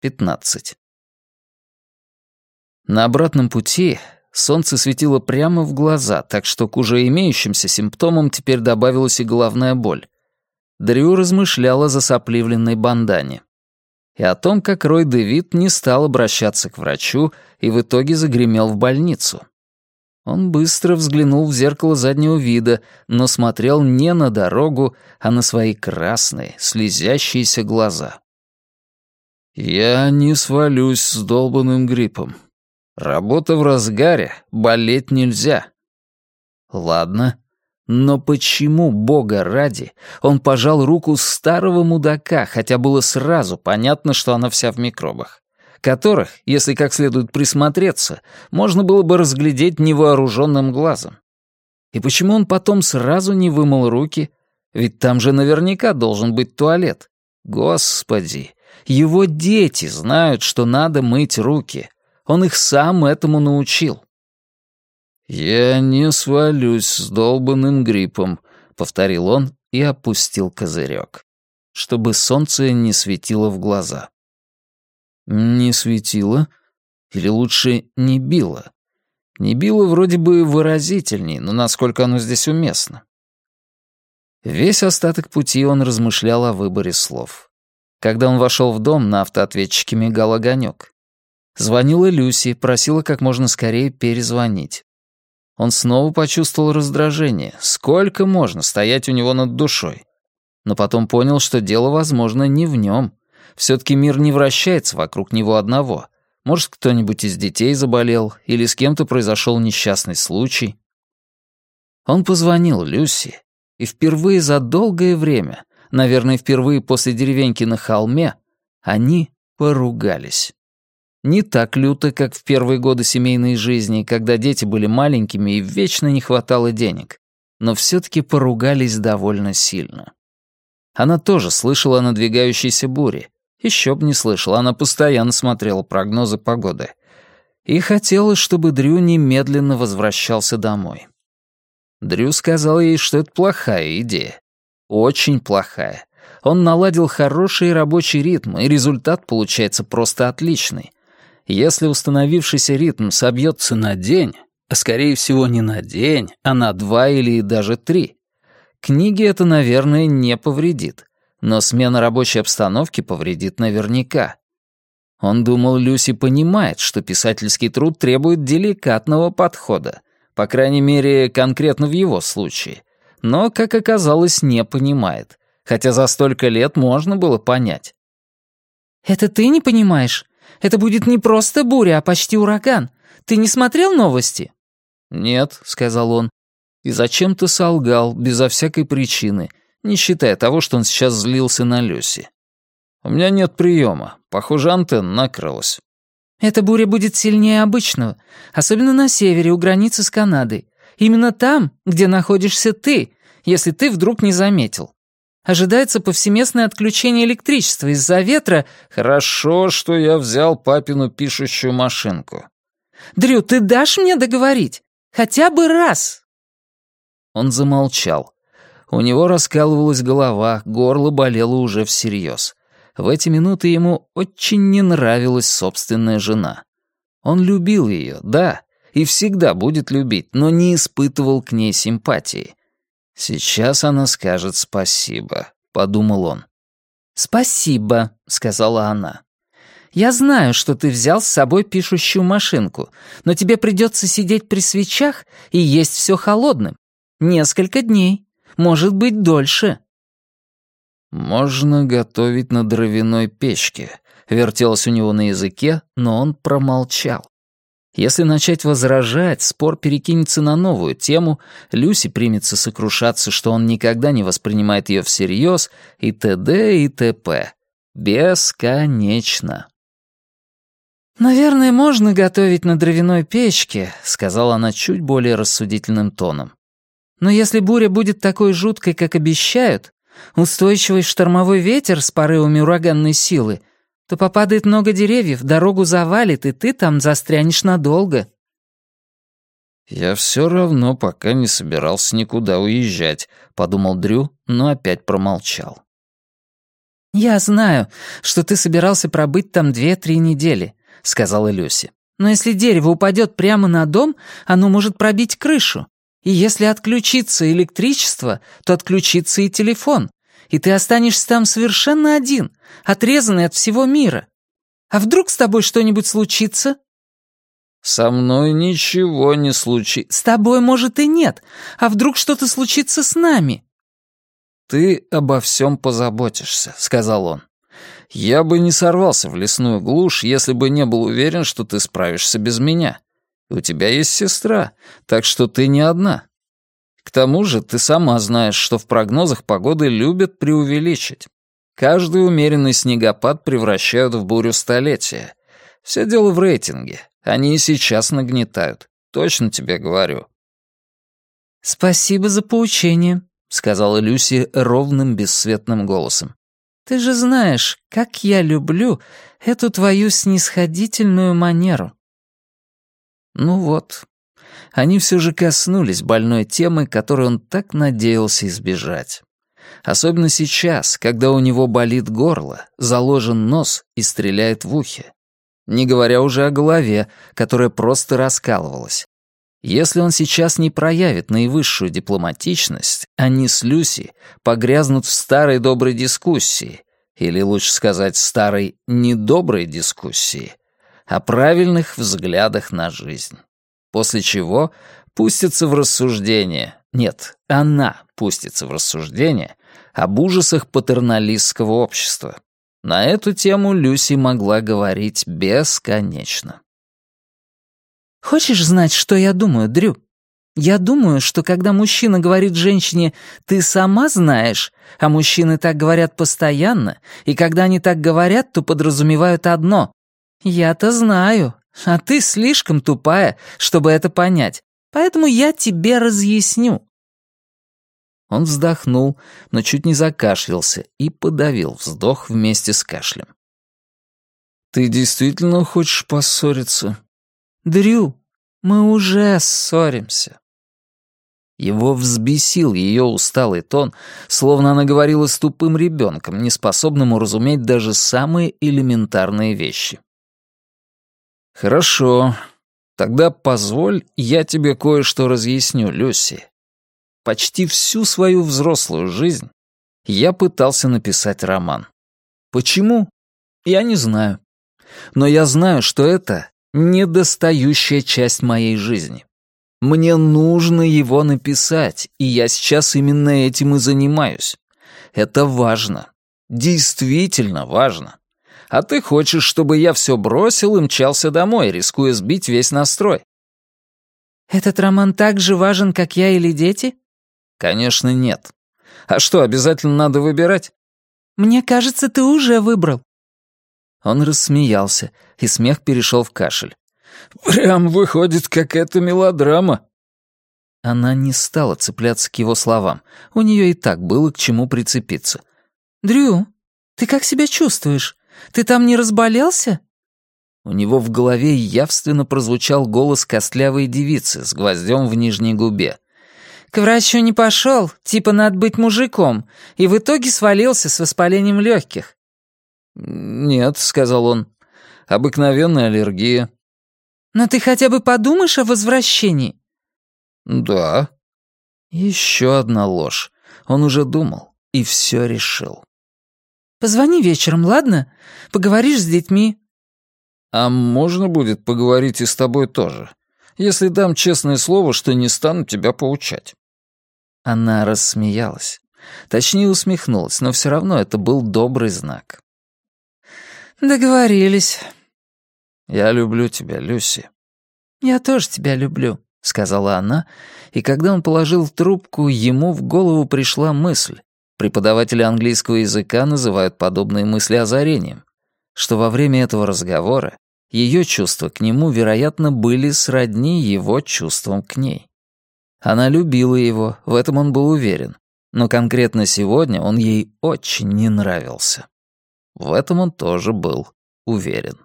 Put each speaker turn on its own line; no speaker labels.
15. На обратном пути солнце светило прямо в глаза, так что к уже имеющимся симптомам теперь добавилась и головная боль. Дрю размышляла за сопливленной бандане. И о том, как Рой Дэвид не стал обращаться к врачу и в итоге загремел в больницу. Он быстро взглянул в зеркало заднего вида, но смотрел не на дорогу, а на свои красные, слезящиеся глаза. «Я не свалюсь с долбанным гриппом. Работа в разгаре, болеть нельзя». «Ладно, но почему, бога ради, он пожал руку старого мудака, хотя было сразу понятно, что она вся в микробах? которых, если как следует присмотреться, можно было бы разглядеть невооруженным глазом. И почему он потом сразу не вымыл руки? Ведь там же наверняка должен быть туалет. Господи, его дети знают, что надо мыть руки. Он их сам этому научил. «Я не свалюсь с долбанным гриппом», — повторил он и опустил козырек, чтобы солнце не светило в глаза. Не светило? Или лучше, не било? Не било вроде бы выразительней, но насколько оно здесь уместно? Весь остаток пути он размышлял о выборе слов. Когда он вошел в дом, на автоответчике мигал огонек. Звонила Люси, просила как можно скорее перезвонить. Он снова почувствовал раздражение. Сколько можно стоять у него над душой? Но потом понял, что дело, возможно, не в нем. Все-таки мир не вращается вокруг него одного. Может, кто-нибудь из детей заболел, или с кем-то произошел несчастный случай. Он позвонил Люси, и впервые за долгое время, наверное, впервые после деревеньки на холме, они поругались. Не так люто, как в первые годы семейной жизни, когда дети были маленькими и вечно не хватало денег, но все-таки поругались довольно сильно. Она тоже слышала о надвигающейся буре, еще б не слышала, она постоянно смотрела прогнозы погоды. И хотела, чтобы Дрю немедленно возвращался домой. Дрю сказал ей, что это плохая идея. Очень плохая. Он наладил хороший рабочий ритм, и результат получается просто отличный. Если установившийся ритм собьется на день, а скорее всего не на день, а на два или даже три, книге это, наверное, не повредит но смена рабочей обстановки повредит наверняка. Он думал, Люси понимает, что писательский труд требует деликатного подхода, по крайней мере, конкретно в его случае, но, как оказалось, не понимает, хотя за столько лет можно было понять.
«Это ты не понимаешь? Это будет не просто буря, а почти ураган. Ты не смотрел новости?»
«Нет», — сказал он, и зачем-то солгал, безо всякой причины, не считая того, что он сейчас злился на Люси. «У меня нет приема. Похоже, антенна накрылась».
«Эта буря будет сильнее обычного, особенно на севере, у границы с Канадой. Именно там, где находишься ты, если ты вдруг не заметил. Ожидается повсеместное отключение электричества из-за ветра...»
«Хорошо, что я взял папину пишущую машинку».
«Дрю, ты дашь мне договорить? Хотя бы раз!»
Он замолчал. У него раскалывалась голова, горло болело уже всерьез. В эти минуты ему очень не нравилась собственная жена. Он любил ее, да, и всегда будет любить, но не испытывал к ней симпатии. «Сейчас она скажет спасибо», — подумал он.
«Спасибо», — сказала она. «Я знаю, что ты взял с собой пишущую машинку, но тебе придется сидеть при свечах и есть все холодным. Несколько дней может быть, дольше».
«Можно готовить на дровяной печке», — вертелось у него на языке, но он промолчал. Если начать возражать, спор перекинется на новую тему, Люси примется сокрушаться, что он никогда не воспринимает ее всерьез, и т.д. и т.п. Бесконечно.
«Наверное, можно готовить на дровяной печке», — сказала она чуть более рассудительным тоном. Но если буря будет такой жуткой, как обещают, устойчивый штормовой ветер с порывами ураганной силы, то попадает много деревьев, дорогу завалит, и ты там застрянешь надолго».
«Я все равно пока не собирался никуда уезжать», — подумал Дрю, но опять промолчал.
«Я знаю, что ты собирался пробыть там две-три недели», — сказала Люси. «Но если дерево упадет прямо на дом, оно может пробить крышу. И если отключится электричество, то отключится и телефон, и ты останешься там совершенно один, отрезанный от всего мира. А вдруг с тобой что-нибудь случится?»
«Со мной ничего не случится».
«С тобой, может, и нет. А вдруг что-то случится с нами?»
«Ты обо всем позаботишься», — сказал он. «Я бы не сорвался в лесную глушь, если бы не был уверен, что ты справишься без меня. У тебя есть сестра, так что ты не одна. К тому же ты сама знаешь, что в прогнозах погоды любят преувеличить. Каждый умеренный снегопад превращают в бурю столетия. Все дело в рейтинге. Они и сейчас нагнетают. Точно тебе говорю».
«Спасибо за поучение», — сказала Люси ровным бесцветным голосом. «Ты же знаешь, как я люблю эту твою снисходительную манеру».
Ну вот, они все же коснулись больной темы, которой он так надеялся избежать. Особенно сейчас, когда у него болит горло, заложен нос и стреляет в ухе. Не говоря уже о голове, которая просто раскалывалась. Если он сейчас не проявит наивысшую дипломатичность, они с Люси погрязнут в старой доброй дискуссии, или лучше сказать, старой недоброй дискуссии, о правильных взглядах на жизнь. После чего пустится в рассуждение, нет, она пустится в рассуждение об ужасах патерналистского общества. На эту тему Люси могла говорить бесконечно.
«Хочешь знать, что я думаю, Дрю? Я думаю, что когда мужчина говорит женщине «ты сама знаешь», а мужчины так говорят постоянно, и когда они так говорят, то подразумевают одно «я-то знаю, а ты слишком тупая, чтобы это понять, поэтому я тебе разъясню».
Он вздохнул, но чуть не закашлялся и подавил вздох вместе с кашлем. «Ты действительно хочешь поссориться?»
«Дрю, мы уже ссоримся».
Его взбесил ее усталый тон, словно она говорила с тупым ребенком, неспособным уразуметь даже самые элементарные вещи. «Хорошо. Тогда позволь, я тебе кое-что разъясню, Люси. Почти всю свою взрослую жизнь я пытался написать роман. Почему? Я не знаю. Но я знаю, что это недостающая часть моей жизни. Мне нужно его написать, и я сейчас именно этим и занимаюсь. Это важно. Действительно важно. А ты хочешь, чтобы я все бросил и мчался домой, рискуя сбить весь настрой.
Этот роман так же важен, как я или дети?
Конечно, нет. А что, обязательно надо выбирать?
Мне кажется, ты уже выбрал.
Он рассмеялся, и смех перешел в кашель. «Прям выходит, как это мелодрама». Она не стала цепляться к его словам. У нее и так было к чему прицепиться.
«Дрю, ты как себя чувствуешь? Ты там не разболелся?»
У него в голове явственно прозвучал голос костлявой девицы с гвоздем в нижней губе.
«К врачу не пошел, типа надо быть мужиком, и в итоге свалился с воспалением легких.
«Нет», — сказал он, — «обыкновенная аллергия».
«Но ты хотя бы подумаешь о возвращении?»
«Да». Еще одна ложь. Он уже думал и все решил.
«Позвони вечером, ладно? Поговоришь с детьми».
«А можно будет поговорить и с тобой тоже, если дам честное слово, что не стану тебя поучать». Она рассмеялась. Точнее, усмехнулась, но все равно это был добрый знак.
«Договорились».
«Я люблю тебя, Люси».
«Я тоже тебя люблю», —
сказала она, и когда он положил трубку, ему в голову пришла мысль. Преподаватели английского языка называют подобные мысли озарением, что во время этого разговора ее чувства к нему, вероятно, были сродни его чувствам к ней. Она любила его, в этом он был уверен, но конкретно сегодня он ей очень не нравился. В этом он тоже был уверен.